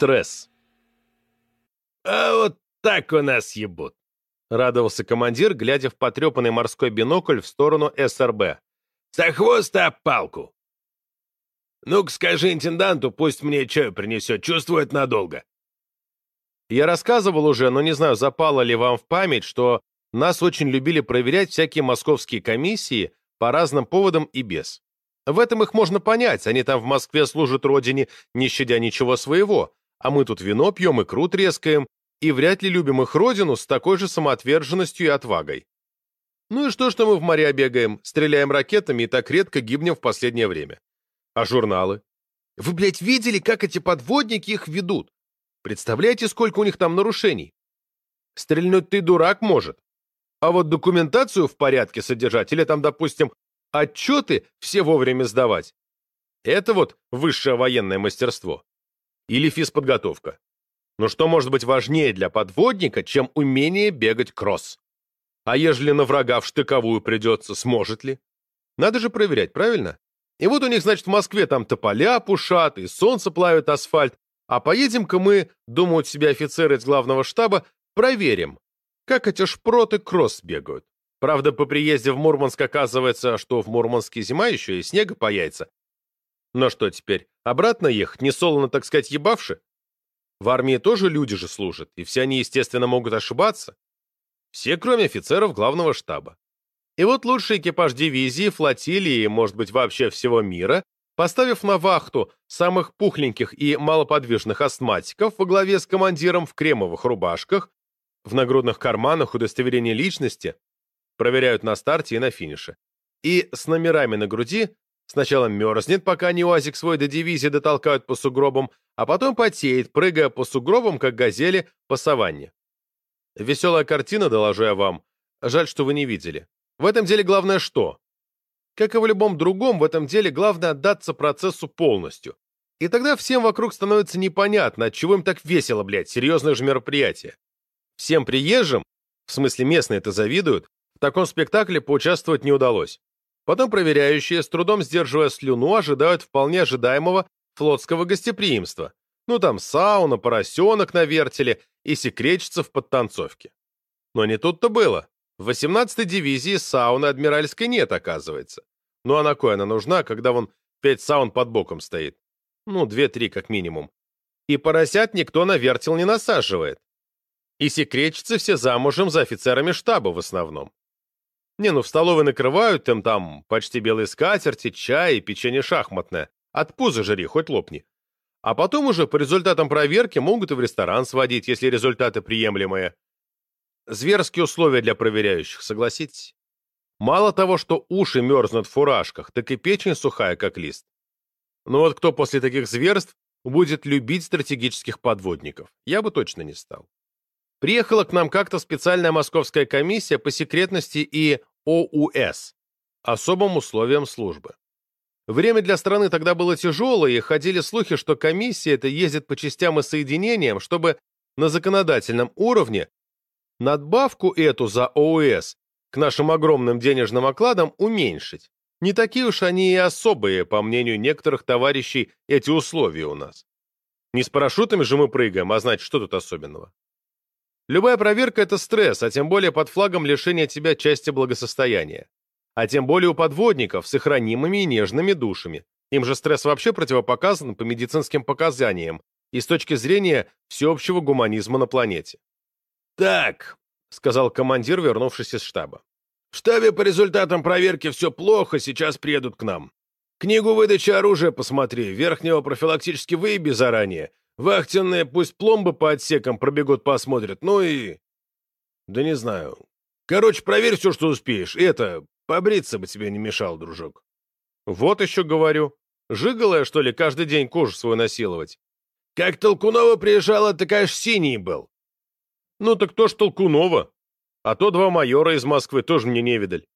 Стресс. «А вот так у нас ебут!» — радовался командир, глядя в потрепанный морской бинокль в сторону СРБ. «За хвост и палку!» «Ну-ка скажи интенданту, пусть мне чаю принесет, чувствует надолго». Я рассказывал уже, но не знаю, запало ли вам в память, что нас очень любили проверять всякие московские комиссии по разным поводам и без. В этом их можно понять, они там в Москве служат родине, не щадя ничего своего, а мы тут вино пьем и крут трескаем, и вряд ли любим их родину с такой же самоотверженностью и отвагой. Ну и что, что мы в моря бегаем, стреляем ракетами и так редко гибнем в последнее время? А журналы? Вы, блядь, видели, как эти подводники их ведут? Представляете, сколько у них там нарушений? Стрельнуть ты дурак может. А вот документацию в порядке содержать или там, допустим, отчеты все вовремя сдавать. Это вот высшее военное мастерство. Или физподготовка. Но что может быть важнее для подводника, чем умение бегать кросс? А ежели на врага в штыковую придется, сможет ли? Надо же проверять, правильно? И вот у них, значит, в Москве там тополя пушат, и солнце плавит асфальт, а поедем-ка мы, думают себе офицеры из главного штаба, проверим, как эти шпроты кросс бегают. Правда, по приезде в Мурманск оказывается, что в Мурманске зима еще и снега по яйца. Но что теперь, обратно ехать, не солоно, так сказать, ебавши? В армии тоже люди же служат, и все они, естественно, могут ошибаться. Все, кроме офицеров главного штаба. И вот лучший экипаж дивизии, флотилии, может быть, вообще всего мира, поставив на вахту самых пухленьких и малоподвижных астматиков во главе с командиром в кремовых рубашках, в нагрудных карманах удостоверение личности, проверяют на старте и на финише. И с номерами на груди сначала мерзнет, пока не УАЗик свой до дивизии дотолкают по сугробам, а потом потеет, прыгая по сугробам, как газели по саванне. Веселая картина, доложу я вам. Жаль, что вы не видели. В этом деле главное что? Как и в любом другом, в этом деле главное отдаться процессу полностью. И тогда всем вокруг становится непонятно, от чего им так весело, блядь, серьезное же мероприятие. Всем приезжим, в смысле местные это завидуют, в таком спектакле поучаствовать не удалось. Потом проверяющие, с трудом сдерживая слюну, ожидают вполне ожидаемого флотского гостеприимства. Ну там сауна, поросенок на вертеле и секретчица в подтанцовке. Но не тут-то было. В 18-й дивизии сауны адмиральской нет, оказывается. Ну а на кой она нужна, когда вон пять саун под боком стоит? Ну, две-три как минимум. И поросят никто на вертел не насаживает. И секретчицы все замужем за офицерами штаба в основном. Не, ну в столовой накрывают им там почти белые скатерти, чай и печенье шахматное. От пуза жри, хоть лопни. А потом уже по результатам проверки могут и в ресторан сводить, если результаты приемлемые. Зверские условия для проверяющих, согласитесь? Мало того, что уши мерзнут в фуражках, так и печень сухая, как лист. Но вот кто после таких зверств будет любить стратегических подводников? Я бы точно не стал. Приехала к нам как-то специальная московская комиссия по секретности и ОУС, особым условиям службы. Время для страны тогда было тяжелое, и ходили слухи, что комиссия это ездит по частям и соединениям, чтобы на законодательном уровне надбавку эту за ОУС к нашим огромным денежным окладам уменьшить. Не такие уж они и особые, по мнению некоторых товарищей, эти условия у нас. Не с парашютами же мы прыгаем, а значит, что тут особенного? Любая проверка – это стресс, а тем более под флагом лишения тебя части благосостояния. А тем более у подводников с их ранимыми и нежными душами. Им же стресс вообще противопоказан по медицинским показаниям и с точки зрения всеобщего гуманизма на планете. «Так», — сказал командир, вернувшись из штаба. «В штабе по результатам проверки все плохо, сейчас приедут к нам. Книгу выдачи оружия посмотри, верхнего профилактически выеби заранее, Вахтенные пусть пломбы по отсекам пробегут, посмотрят. Ну и... Да не знаю. Короче, проверь все, что успеешь. И это, побриться бы тебе не мешал, дружок. Вот еще говорю. Жигалая, что ли, каждый день кожу свою насиловать? Как Толкунова приезжала, ты, конечно, синий был. Ну так кто ж Толкунова? А то два майора из Москвы тоже мне не видали.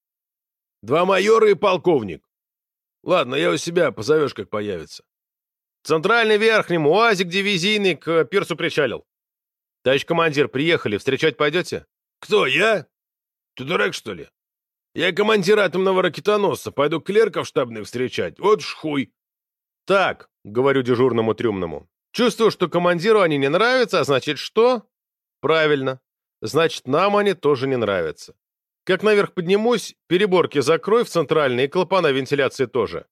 Два майора и полковник. Ладно, я у себя, позовешь, как появится. Центральный верхним, УАЗик дивизийный к пирсу причалил. Товарищ командир, приехали, встречать пойдете? Кто, я? Ты дурак, что ли? Я командир атомного ракетоносца, пойду клерков штабных встречать. Вот ж хуй. Так, говорю дежурному трюмному, Чувствую, что командиру они не нравятся, а значит что? Правильно. Значит, нам они тоже не нравятся. Как наверх поднимусь, переборки закрой в центральной и клапана вентиляции тоже.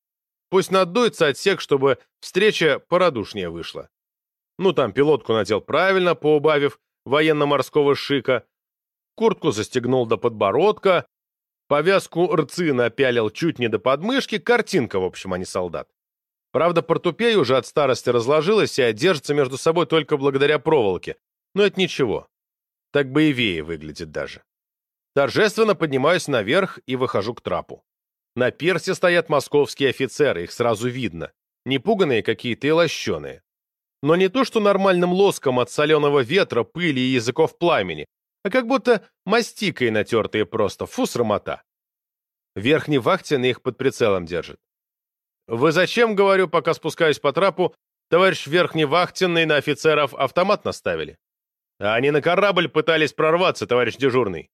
Пусть надуется отсек, чтобы встреча порадушнее вышла. Ну, там пилотку надел правильно, поубавив военно-морского шика, куртку застегнул до подбородка, повязку рцы напялил чуть не до подмышки, картинка, в общем, а не солдат. Правда, портупея уже от старости разложилась и держится между собой только благодаря проволоке, но это ничего. Так боевее выглядит даже. Торжественно поднимаюсь наверх и выхожу к трапу. На пирсе стоят московские офицеры, их сразу видно. Непуганные какие-то и лощеные. Но не то, что нормальным лоском от соленого ветра, пыли и языков пламени, а как будто мастикой натертые просто, фу, срамота. Верхний вахтенный их под прицелом держит. «Вы зачем, говорю, пока спускаюсь по трапу, товарищ верхний вахтенный на офицеров автомат наставили? А они на корабль пытались прорваться, товарищ дежурный.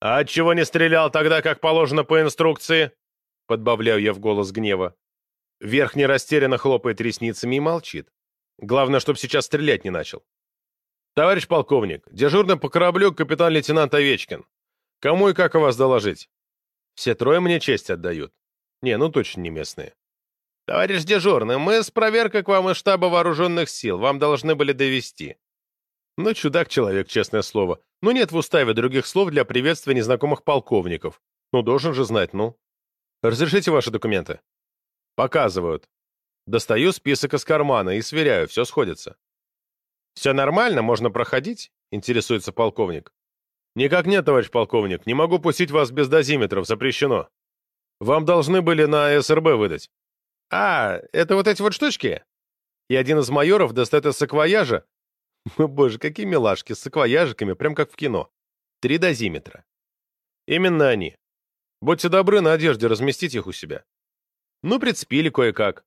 А отчего не стрелял тогда, как положено по инструкции?» Подбавляю я в голос гнева. Верхний растерянно хлопает ресницами и молчит. Главное, чтобы сейчас стрелять не начал. «Товарищ полковник, дежурный по кораблю капитан-лейтенант Овечкин. Кому и как о вас доложить?» «Все трое мне честь отдают. Не, ну точно не местные». «Товарищ дежурный, мы с проверкой к вам из штаба вооруженных сил. Вам должны были довести». Ну, чудак-человек, честное слово. Ну, нет в уставе других слов для приветствия незнакомых полковников. Ну, должен же знать, ну. Разрешите ваши документы? Показывают. Достаю список из кармана и сверяю, все сходится. «Все нормально, можно проходить?» — интересуется полковник. «Никак нет, товарищ полковник, не могу пустить вас без дозиметров, запрещено. Вам должны были на СРБ выдать». «А, это вот эти вот штучки?» И один из майоров достает из саквояжа Боже, какие милашки, с саквояжиками, прям как в кино. Три дозиметра. Именно они. Будьте добры на одежде разместить их у себя. Ну, прицепили кое-как.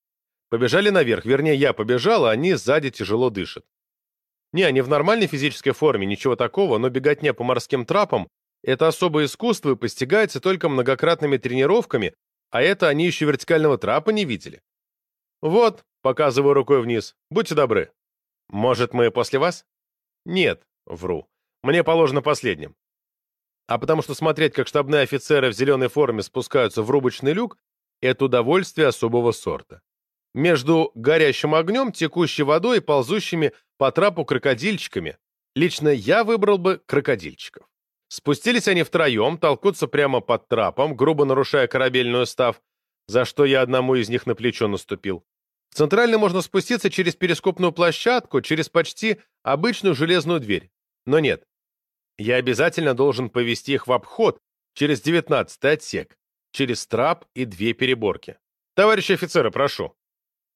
Побежали наверх, вернее, я побежал, а они сзади тяжело дышат. Не, они в нормальной физической форме, ничего такого, но беготня по морским трапам — это особое искусство и постигается только многократными тренировками, а это они еще вертикального трапа не видели. Вот, показываю рукой вниз, будьте добры. Может, мы после вас? Нет, вру. Мне положено последним. А потому что смотреть, как штабные офицеры в зеленой форме спускаются в рубочный люк, это удовольствие особого сорта. Между горящим огнем, текущей водой и ползущими по трапу крокодильчиками, лично я выбрал бы крокодильчиков. Спустились они втроем, толкутся прямо под трапом, грубо нарушая корабельную став, за что я одному из них на плечо наступил. В центральный можно спуститься через перископную площадку, через почти обычную железную дверь. Но нет. Я обязательно должен повести их в обход через девятнадцатый отсек, через трап и две переборки. Товарищи офицеры, прошу.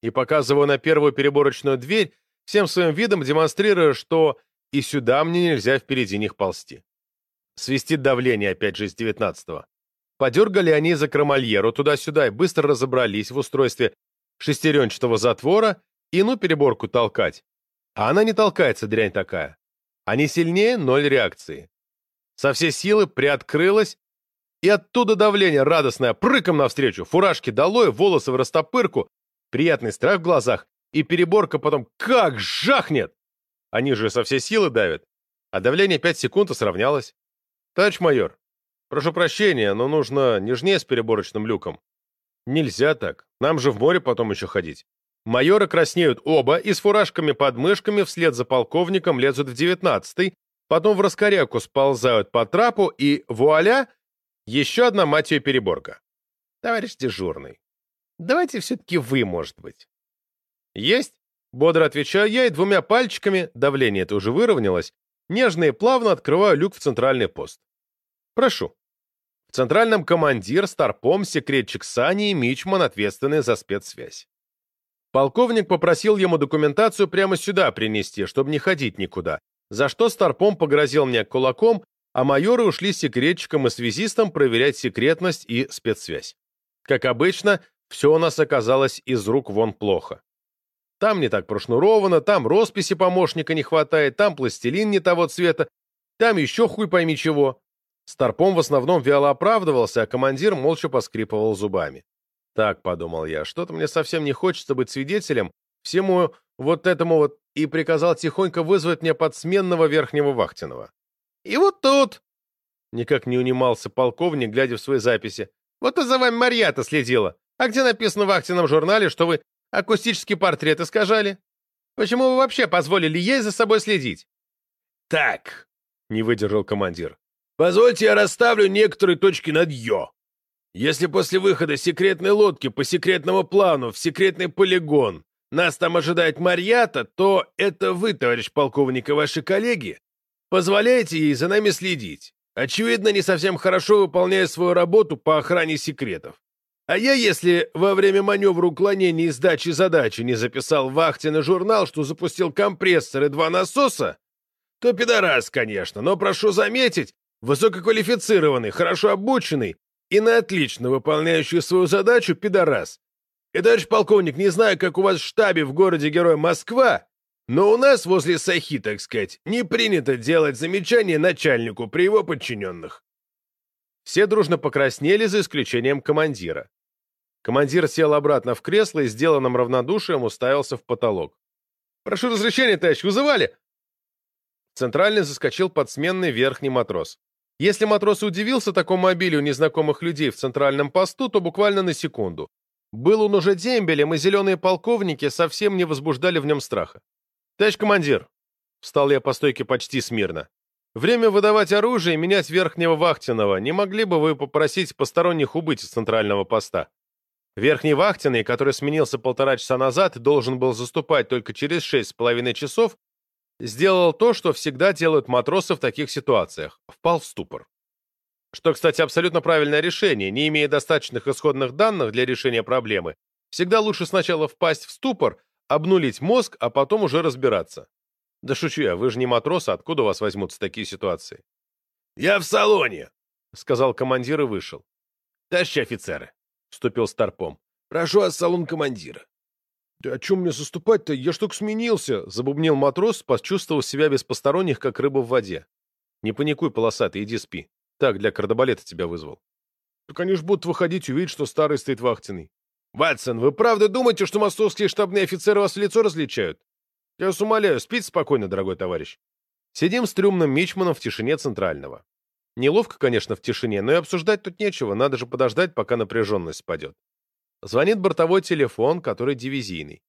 И показываю на первую переборочную дверь, всем своим видом демонстрируя, что и сюда мне нельзя впереди них ползти. Свистит давление опять же из девятнадцатого. Подергали они за кромальеру туда-сюда и быстро разобрались в устройстве шестеренчатого затвора и ну переборку толкать. А она не толкается, дрянь такая. Они сильнее — ноль реакции. Со всей силы приоткрылась, и оттуда давление радостное, прыком навстречу, фуражки долой, волосы в растопырку, приятный страх в глазах, и переборка потом как жахнет! Они же со всей силы давят, а давление пять секунд и сравнялось. Товарищ майор, прошу прощения, но нужно нежнее с переборочным люком. Нельзя так. Нам же в море потом еще ходить. Майоры краснеют оба и с фуражками под мышками вслед за полковником лезут в девятнадцатый, потом в раскоряку сползают по трапу и, вуаля, еще одна мать ее переборка. Товарищ дежурный, давайте все-таки вы, может быть. Есть? Бодро отвечаю я и двумя пальчиками, давление это уже выровнялось, нежно и плавно открываю люк в центральный пост. Прошу. В центральном командир, старпом, секретчик Сани и Мичман, ответственный за спецсвязь. Полковник попросил ему документацию прямо сюда принести, чтобы не ходить никуда, за что старпом погрозил мне кулаком, а майоры ушли с секретчиком и связистом проверять секретность и спецсвязь. Как обычно, все у нас оказалось из рук вон плохо. Там не так прошнуровано, там росписи помощника не хватает, там пластилин не того цвета, там еще хуй пойми чего. Старпом в основном вяло оправдывался, а командир молча поскрипывал зубами. «Так», — подумал я, — «что-то мне совсем не хочется быть свидетелем всему вот этому вот и приказал тихонько вызвать мне подсменного верхнего вахтенного. И вот тут, никак не унимался полковник, глядя в свои записи, вот и за вами Марьята следила. А где написано в вахтенном журнале, что вы акустический портрет искажали? Почему вы вообще позволили ей за собой следить? Так, не выдержал командир. Позвольте я расставлю некоторые точки над «ё». Если после выхода секретной лодки по секретному плану в секретный полигон нас там ожидает Марьята, то это вы, товарищ полковник, и ваши коллеги, позволяете ей за нами следить. Очевидно, не совсем хорошо выполняя свою работу по охране секретов. А я, если во время маневра уклонения и сдачи задачи не записал в вахтенный журнал, что запустил компрессор и два насоса, то пидорас, конечно, но прошу заметить, высококвалифицированный, хорошо обученный и на отлично выполняющий свою задачу пидорас. И, товарищ полковник, не знаю, как у вас в штабе в городе-герой Москва, но у нас возле Сахи, так сказать, не принято делать замечания начальнику при его подчиненных. Все дружно покраснели, за исключением командира. Командир сел обратно в кресло и, сделанным равнодушием, уставился в потолок. «Прошу разрешения, товарищ, вызывали?» Центральный заскочил подсменный верхний матрос. Если матрос удивился такому обилию незнакомых людей в центральном посту, то буквально на секунду. Был он уже дембелем, и зеленые полковники совсем не возбуждали в нем страха. «Товарищ командир!» Встал я по стойке почти смирно. «Время выдавать оружие и менять верхнего вахтенного. Не могли бы вы попросить посторонних убыть из центрального поста?» Верхний вахтенный, который сменился полтора часа назад и должен был заступать только через шесть с половиной часов, сделал то, что всегда делают матросы в таких ситуациях. Впал в ступор. Что, кстати, абсолютно правильное решение. Не имея достаточных исходных данных для решения проблемы, всегда лучше сначала впасть в ступор, обнулить мозг, а потом уже разбираться. Да шучу я, вы же не матрос, а откуда у вас возьмутся такие ситуации? «Я в салоне», — сказал командир и вышел. «Товарищи офицеры», — вступил Старпом, — «прошу вас салон командира». «Да о чем мне заступать-то? Я ж только сменился», — забубнил матрос, почувствовав себя без посторонних, как рыба в воде. «Не паникуй, полосатый, иди спи. Так, для кардебалета тебя вызвал». «Так они ж будут выходить, увидеть, что старый стоит вахтенный. «Ватсон, вы правда думаете, что московские штабные офицеры вас в лицо различают? Я вас умоляю, спите спокойно, дорогой товарищ». Сидим с трюмным мичманом в тишине центрального. Неловко, конечно, в тишине, но и обсуждать тут нечего, надо же подождать, пока напряженность спадет. Звонит бортовой телефон, который дивизийный.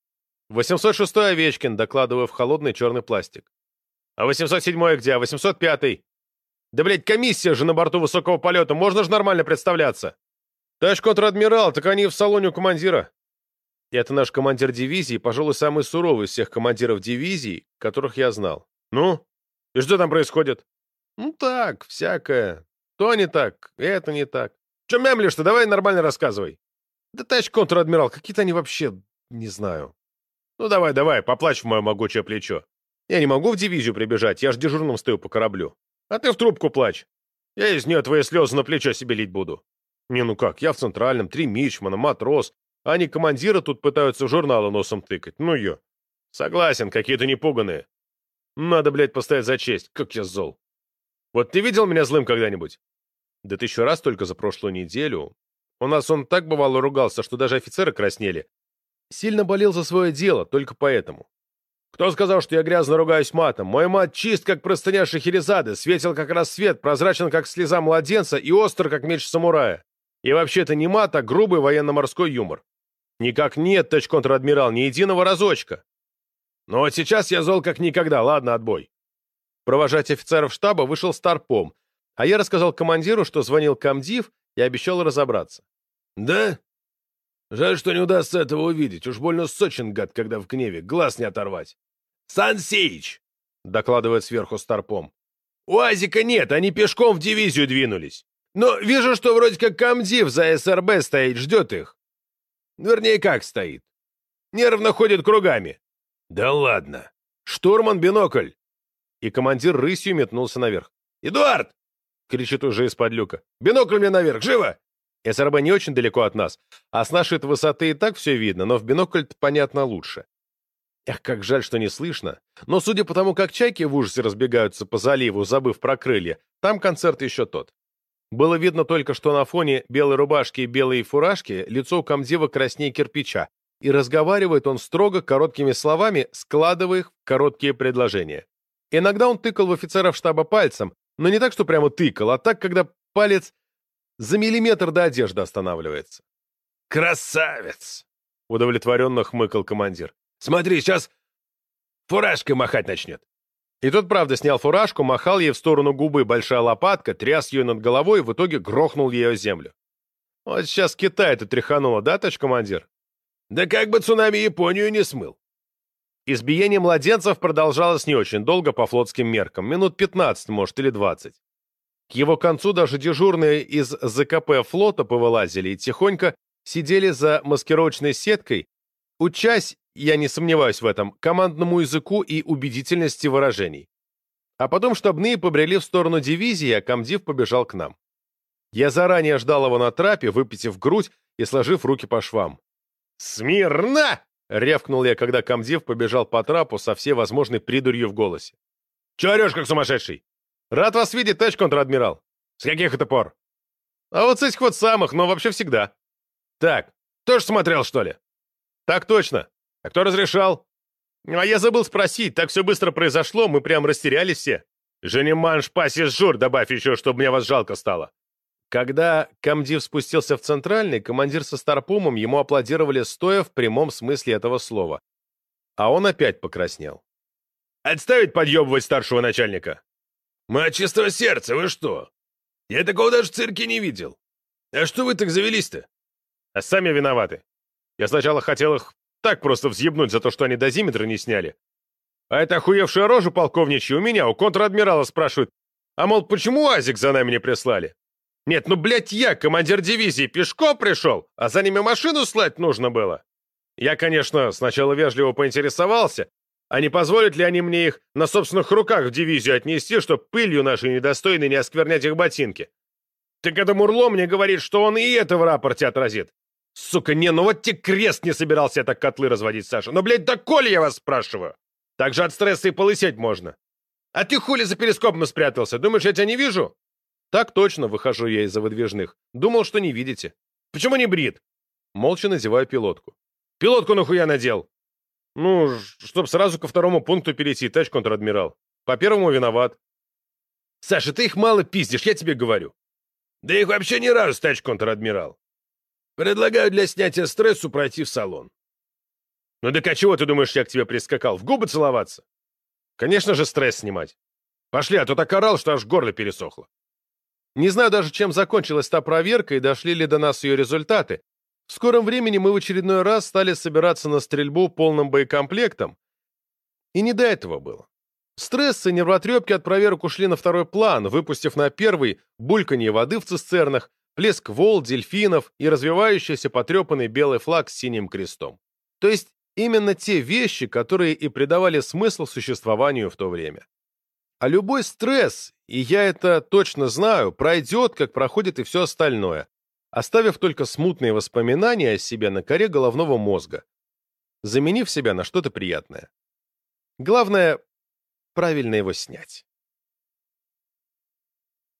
806-й Овечкин, докладываю в холодный черный пластик. А 807-й где? А 805-й? Да, блядь, комиссия же на борту высокого полета, можно же нормально представляться. «Товарищ контр-адмирал, так они в салоне у командира». Это наш командир дивизии, пожалуй, самый суровый из всех командиров дивизий, которых я знал. «Ну? И что там происходит?» «Ну так, всякое. То не так, это не так. Че мямлишь-то? Давай нормально рассказывай». «Да, товарищ контр-адмирал, какие-то они вообще... не знаю». «Ну давай, давай, поплачь в мое могучее плечо. Я не могу в дивизию прибежать, я ж дежурным стою по кораблю. А ты в трубку плачь. Я из нее твои слезы на плечо себе лить буду». Не, ну как, я в Центральном, три мичмана, матрос. А они командира тут пытаются журналы носом тыкать. Ну ее. Согласен, какие-то непуганные. Надо, блядь, поставить за честь. Как я зол. Вот ты видел меня злым когда-нибудь? Да ты еще раз только за прошлую неделю. У нас он так бывало ругался, что даже офицеры краснели. Сильно болел за свое дело, только поэтому. Кто сказал, что я грязно ругаюсь матом? Мой мат чист, как простыня Шахерезады, светел, как рассвет, прозрачен, как слеза младенца и остр, как меч самурая. И вообще-то не мат, а грубый военно-морской юмор. Никак нет, товарищ контр-адмирал, ни единого разочка. Но вот сейчас я зол как никогда, ладно, отбой. Провожать офицеров штаба вышел Старпом, а я рассказал командиру, что звонил комдив и обещал разобраться. «Да? Жаль, что не удастся этого увидеть. Уж больно сочен, гад, когда в гневе. Глаз не оторвать». «Сан Сеич!» — докладывает сверху Старпом. «Уазика нет, они пешком в дивизию двинулись. Но вижу, что вроде как комдив за СРБ стоит, ждет их. Вернее, как стоит. Нервно ходит кругами. Да ладно. Штурман бинокль. И командир рысью метнулся наверх. «Эдуард!» — кричит уже из-под люка. «Бинокль мне наверх! Живо!» СРБ не очень далеко от нас, а с нашей высоты и так все видно, но в бинокль понятно лучше. Эх, как жаль, что не слышно. Но судя по тому, как чайки в ужасе разбегаются по заливу, забыв про крылья, там концерт еще тот. Было видно только, что на фоне белой рубашки и белой фуражки лицо у комдива краснее кирпича, и разговаривает он строго короткими словами, складывая их в короткие предложения. Иногда он тыкал в офицеров штаба пальцем, но не так, что прямо тыкал, а так, когда палец за миллиметр до одежды останавливается. «Красавец!» — удовлетворенно хмыкал командир. «Смотри, сейчас фуражкой махать начнет». И тот, правда, снял фуражку, махал ей в сторону губы большая лопатка, тряс ее над головой и в итоге грохнул ее землю. Вот сейчас Китай-то тряхануло, да, товарищ командир? Да как бы цунами Японию не смыл. Избиение младенцев продолжалось не очень долго по флотским меркам, минут 15, может, или 20. Его концу даже дежурные из ЗКП флота повылазили и тихонько сидели за маскировочной сеткой, учась, я не сомневаюсь в этом, командному языку и убедительности выражений. А потом штабные побрели в сторону дивизии, а комдив побежал к нам. Я заранее ждал его на трапе, выпитив грудь и сложив руки по швам. «Смирно!» — рявкнул я, когда комдив побежал по трапу со всей возможной придурью в голосе. «Чё орёшь, как сумасшедший? Рад вас видеть, товарищ контр-адмирал. С каких это пор?» «А вот с этих вот самых, но вообще всегда». «Так, тоже смотрел, что ли?» «Так точно. А кто разрешал?» «А я забыл спросить, так все быстро произошло, мы прям растерялись все. Женеманш пасис жур, добавь еще, чтобы мне вас жалко стало». Когда комдив спустился в центральный, командир со Старпомом ему аплодировали стоя в прямом смысле этого слова. А он опять покраснел. «Отставить подъебывать старшего начальника!» «Мы от чистого сердца, вы что? Я такого даже в цирке не видел. А что вы так завелись-то?» «А сами виноваты. Я сначала хотел их так просто взъебнуть за то, что они дозиметры не сняли. А эта охуевшая рожа полковничья у меня, у контр-адмирала спрашивает, а мол, почему Азик за нами не прислали? Нет, ну, блядь, я, командир дивизии, пешком пришел, а за ними машину слать нужно было. Я, конечно, сначала вежливо поинтересовался, а не позволят ли они мне их на собственных руках в дивизию отнести, чтоб пылью нашей недостойной не осквернять их ботинки. Так это Мурло мне говорит, что он и это в рапорте отразит. Сука, не, ну вот тебе крест не собирался я так котлы разводить, Саша. Но, блядь, да коли я вас спрашиваю? Так же от стресса и полысеть можно. А ты хули за перископом спрятался? Думаешь, я тебя не вижу? Так точно, выхожу я из-за выдвижных. Думал, что не видите. Почему не брит? Молча надеваю пилотку. Пилотку нахуя надел? Ну, чтоб сразу ко второму пункту перейти, товарищ контр-адмирал. По первому виноват. Саша, ты их мало пиздишь, я тебе говорю. Да их вообще ни разу, товарищ контр-адмирал. Предлагаю для снятия стрессу пройти в салон. Ну так а чего ты думаешь, я к тебе прискакал? В губы целоваться? Конечно же, стресс снимать. Пошли, а то так орал, что аж горло пересохло. Не знаю даже, чем закончилась та проверка и дошли ли до нас ее результаты. В скором времени мы в очередной раз стали собираться на стрельбу полным боекомплектом. И не до этого было. Стресс и нервотрепки от проверок ушли на второй план, выпустив на первый бульканье воды в цистернах, плеск волн, дельфинов и развивающийся потрепанный белый флаг с синим крестом. То есть именно те вещи, которые и придавали смысл существованию в то время. А любой стресс, и я это точно знаю, пройдет, как проходит и все остальное, оставив только смутные воспоминания о себе на коре головного мозга, заменив себя на что-то приятное. Главное, правильно его снять.